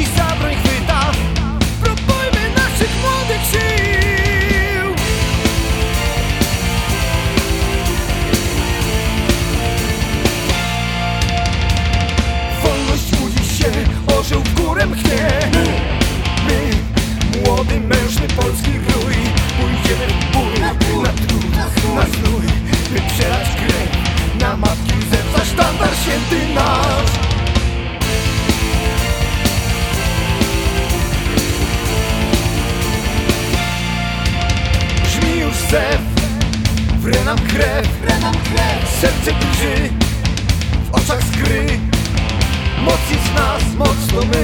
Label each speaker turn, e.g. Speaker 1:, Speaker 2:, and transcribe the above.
Speaker 1: dziś za broń chwyta. Propojmy naszych młodych sił. Wolność budzi się, orzeł w górę zew. Wre nam krew, Serce drży W oczach skry. Moc jest nas, mocno my.